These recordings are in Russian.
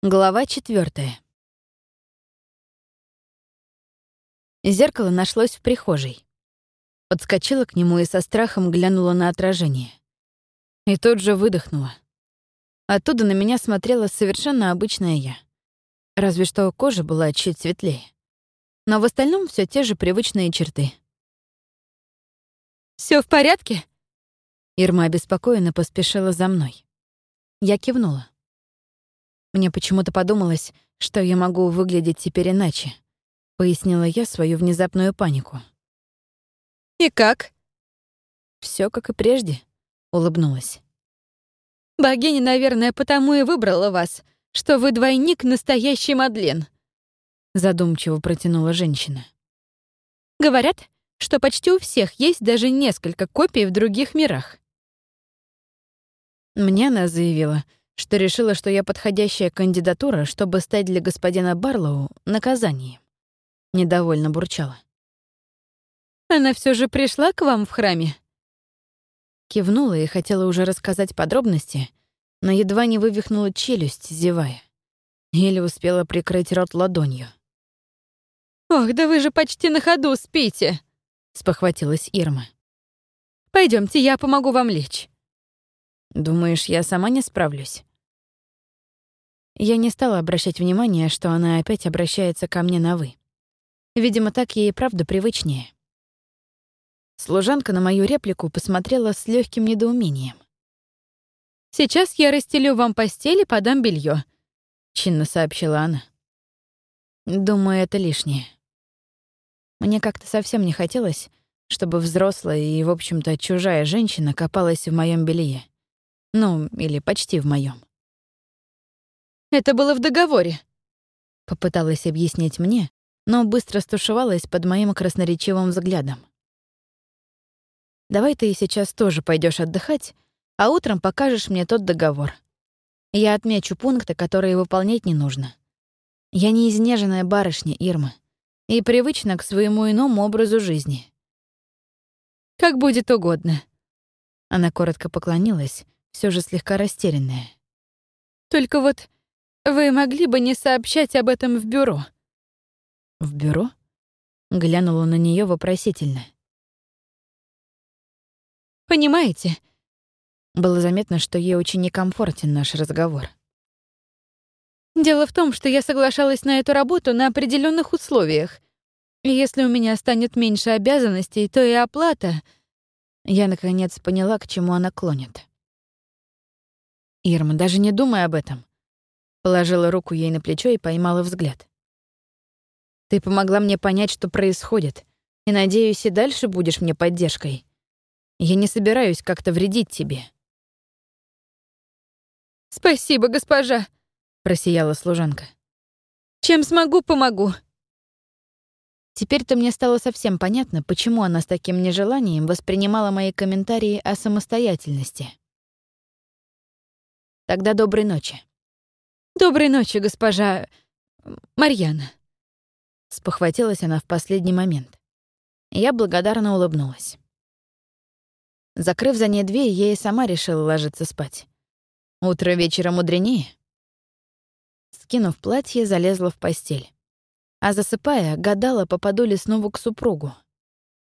Глава четвертая. Зеркало нашлось в прихожей. Подскочила к нему и со страхом глянула на отражение. И тут же выдохнула. Оттуда на меня смотрела совершенно обычная я. Разве что кожа была чуть светлее. Но в остальном все те же привычные черты. Все в порядке?» Ирма обеспокоенно поспешила за мной. Я кивнула. Мне почему-то подумалось, что я могу выглядеть теперь иначе. Пояснила я свою внезапную панику. «И как?» Все как и прежде», — улыбнулась. «Богиня, наверное, потому и выбрала вас, что вы двойник настоящий Мадлен», — задумчиво протянула женщина. «Говорят, что почти у всех есть даже несколько копий в других мирах». Мне она заявила, что решила, что я подходящая кандидатура, чтобы стать для господина Барлоу наказанием. Недовольно бурчала. «Она все же пришла к вам в храме?» Кивнула и хотела уже рассказать подробности, но едва не вывихнула челюсть, зевая. Еле успела прикрыть рот ладонью. «Ох, да вы же почти на ходу спите!» — спохватилась Ирма. Пойдемте, я помогу вам лечь». «Думаешь, я сама не справлюсь?» Я не стала обращать внимания, что она опять обращается ко мне на «вы». Видимо, так ей и правда привычнее. Служанка на мою реплику посмотрела с легким недоумением. «Сейчас я расстелю вам постель и подам белье, чинно сообщила она. «Думаю, это лишнее». Мне как-то совсем не хотелось, чтобы взрослая и, в общем-то, чужая женщина копалась в моем белье. Ну, или почти в моем. Это было в договоре. Попыталась объяснить мне, но быстро стушевалась под моим красноречивым взглядом. «Давай ты сейчас тоже пойдешь отдыхать, а утром покажешь мне тот договор. Я отмечу пункты, которые выполнять не нужно. Я не изнеженная барышня Ирма и привычна к своему иному образу жизни». «Как будет угодно». Она коротко поклонилась, все же слегка растерянная. «Только вот вы могли бы не сообщать об этом в бюро?» «В бюро?» — глянула на нее вопросительно. «Понимаете?» Было заметно, что ей очень некомфортен наш разговор. «Дело в том, что я соглашалась на эту работу на определенных условиях. Если у меня станет меньше обязанностей, то и оплата...» Я, наконец, поняла, к чему она клонит. «Ирма, даже не думай об этом. Положила руку ей на плечо и поймала взгляд. «Ты помогла мне понять, что происходит, и, надеюсь, и дальше будешь мне поддержкой. Я не собираюсь как-то вредить тебе». «Спасибо, госпожа», — просияла служанка. «Чем смогу, помогу». Теперь-то мне стало совсем понятно, почему она с таким нежеланием воспринимала мои комментарии о самостоятельности. Тогда доброй ночи. «Доброй ночи, госпожа... Марьяна». Спохватилась она в последний момент. Я благодарно улыбнулась. Закрыв за ней дверь, я и сама решила ложиться спать. Утро вечера мудренее. Скинув платье, залезла в постель. А засыпая, гадала, попаду ли снова к супругу.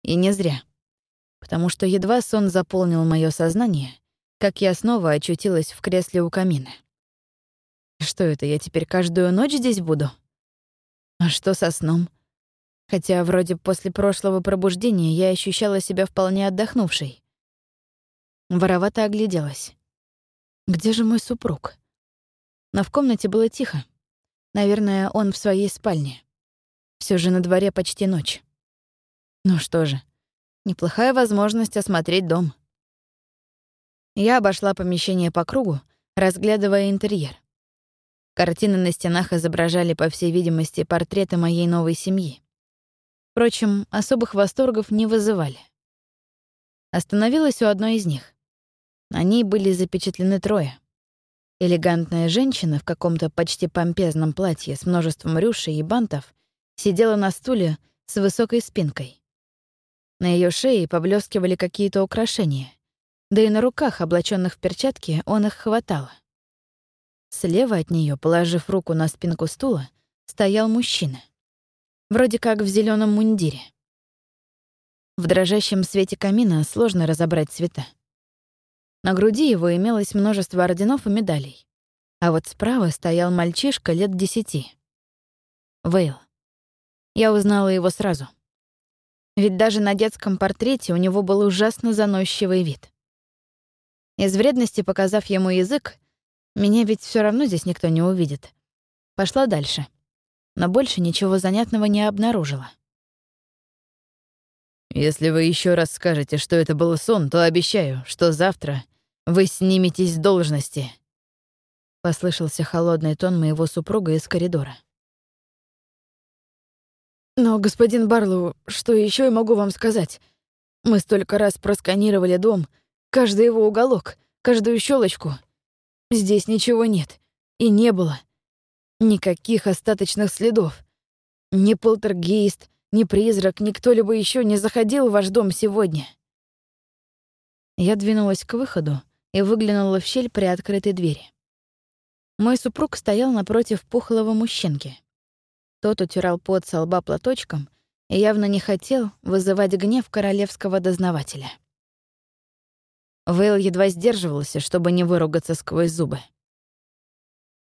И не зря. Потому что едва сон заполнил мое сознание, как я снова очутилась в кресле у камина. Что это, я теперь каждую ночь здесь буду? А что со сном? Хотя вроде после прошлого пробуждения я ощущала себя вполне отдохнувшей. Воровато огляделась. Где же мой супруг? Но в комнате было тихо. Наверное, он в своей спальне. Все же на дворе почти ночь. Ну что же, неплохая возможность осмотреть дом. Я обошла помещение по кругу, разглядывая интерьер. Картины на стенах изображали, по всей видимости, портреты моей новой семьи. Впрочем, особых восторгов не вызывали. Остановилась у одной из них. На ней были запечатлены трое. Элегантная женщина в каком-то почти помпезном платье с множеством рюшей и бантов сидела на стуле с высокой спинкой. На ее шее поблескивали какие-то украшения, да и на руках, облаченных в перчатки, он их хватало. Слева от нее, положив руку на спинку стула, стоял мужчина. Вроде как в зеленом мундире. В дрожащем свете камина сложно разобрать цвета. На груди его имелось множество орденов и медалей. А вот справа стоял мальчишка лет десяти. Вейл. Я узнала его сразу. Ведь даже на детском портрете у него был ужасно заносчивый вид. Из вредности, показав ему язык, меня ведь все равно здесь никто не увидит. Пошла дальше. Но больше ничего занятного не обнаружила. «Если вы еще раз скажете, что это был сон, то обещаю, что завтра вы сниметесь с должности», — послышался холодный тон моего супруга из коридора. «Но, господин Барлоу, что еще я могу вам сказать? Мы столько раз просканировали дом, каждый его уголок, каждую щелочку. Здесь ничего нет. И не было. Никаких остаточных следов. Ни полтергейст, ни призрак, ни кто-либо еще не заходил в ваш дом сегодня». Я двинулась к выходу и выглянула в щель при открытой двери. Мой супруг стоял напротив пухлого мужчинки. Тот утирал пот со лба платочком и явно не хотел вызывать гнев королевского дознавателя. Вейл едва сдерживался, чтобы не выругаться сквозь зубы.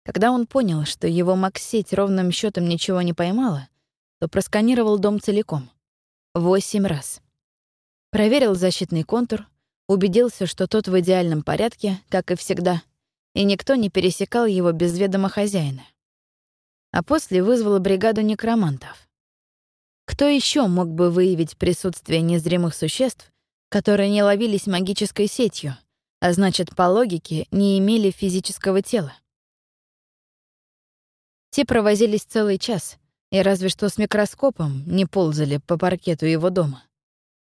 Когда он понял, что его Максить ровным счетом ничего не поймала, то просканировал дом целиком. Восемь раз. Проверил защитный контур, убедился, что тот в идеальном порядке, как и всегда — и никто не пересекал его без ведома хозяина. А после вызвала бригаду некромантов. Кто еще мог бы выявить присутствие незримых существ, которые не ловились магической сетью, а значит, по логике, не имели физического тела? Те провозились целый час, и разве что с микроскопом не ползали по паркету его дома.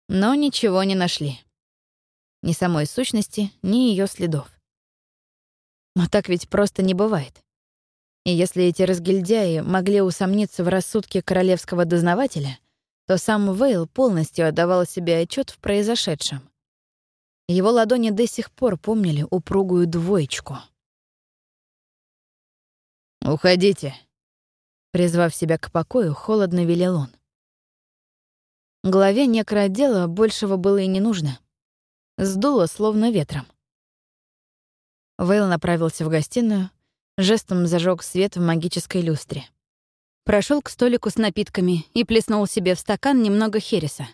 Но ничего не нашли. Ни самой сущности, ни ее следов. Но так ведь просто не бывает. И если эти разгильдяи могли усомниться в рассудке королевского дознавателя, то сам Вейл полностью отдавал себе отчет в произошедшем. Его ладони до сих пор помнили упругую двоечку. «Уходите», — призвав себя к покою, холодно велел он. Главе некроотдела большего было и не нужно. Сдуло словно ветром. Вейл направился в гостиную, жестом зажег свет в магической люстре. Прошел к столику с напитками и плеснул себе в стакан немного хереса.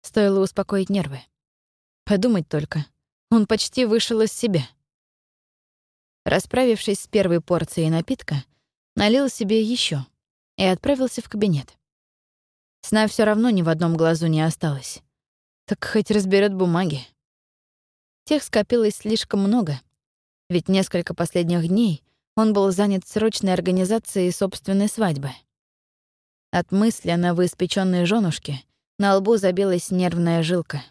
Стоило успокоить нервы. Подумать только, он почти вышел из себя. Расправившись с первой порцией напитка, налил себе еще и отправился в кабинет. Сна все равно ни в одном глазу не осталось. Так хоть разберет бумаги. Тех скопилось слишком много — ведь несколько последних дней он был занят срочной организацией собственной свадьбы. От мысли о новоиспечённой жёнушке на лбу забилась нервная жилка.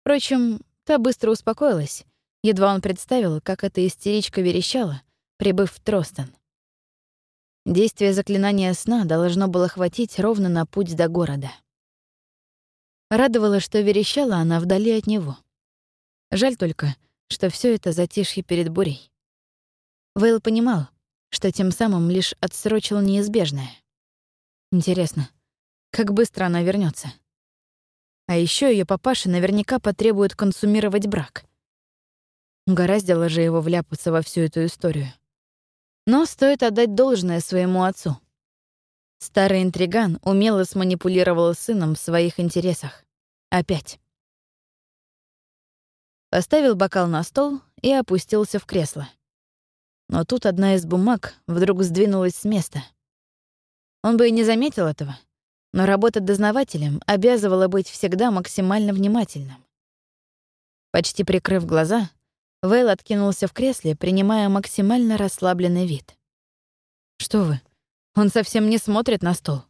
Впрочем, та быстро успокоилась, едва он представил, как эта истеричка верещала, прибыв в Тростон. Действие заклинания сна должно было хватить ровно на путь до города. Радовало, что верещала она вдали от него. Жаль только, что все это затишье перед бурей. Вейл понимал, что тем самым лишь отсрочил неизбежное. Интересно, как быстро она вернется? А еще ее папаша наверняка потребует консумировать брак. Гораздило же его вляпаться во всю эту историю. Но стоит отдать должное своему отцу. Старый интриган умело сманипулировал сыном в своих интересах. Опять. Поставил бокал на стол и опустился в кресло. Но тут одна из бумаг вдруг сдвинулась с места. Он бы и не заметил этого, но работа дознавателем обязывала быть всегда максимально внимательным. Почти прикрыв глаза, Вейл откинулся в кресле, принимая максимально расслабленный вид. «Что вы? Он совсем не смотрит на стол».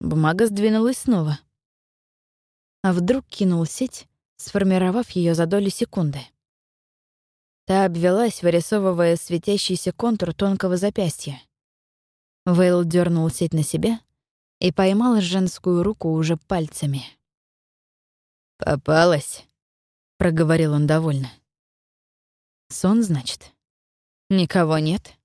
Бумага сдвинулась снова. А вдруг кинул сеть сформировав ее за долю секунды. Та обвелась, вырисовывая светящийся контур тонкого запястья. Вейл дернул сеть на себя и поймал женскую руку уже пальцами. «Попалась», — проговорил он довольно. «Сон, значит?» Никого нет?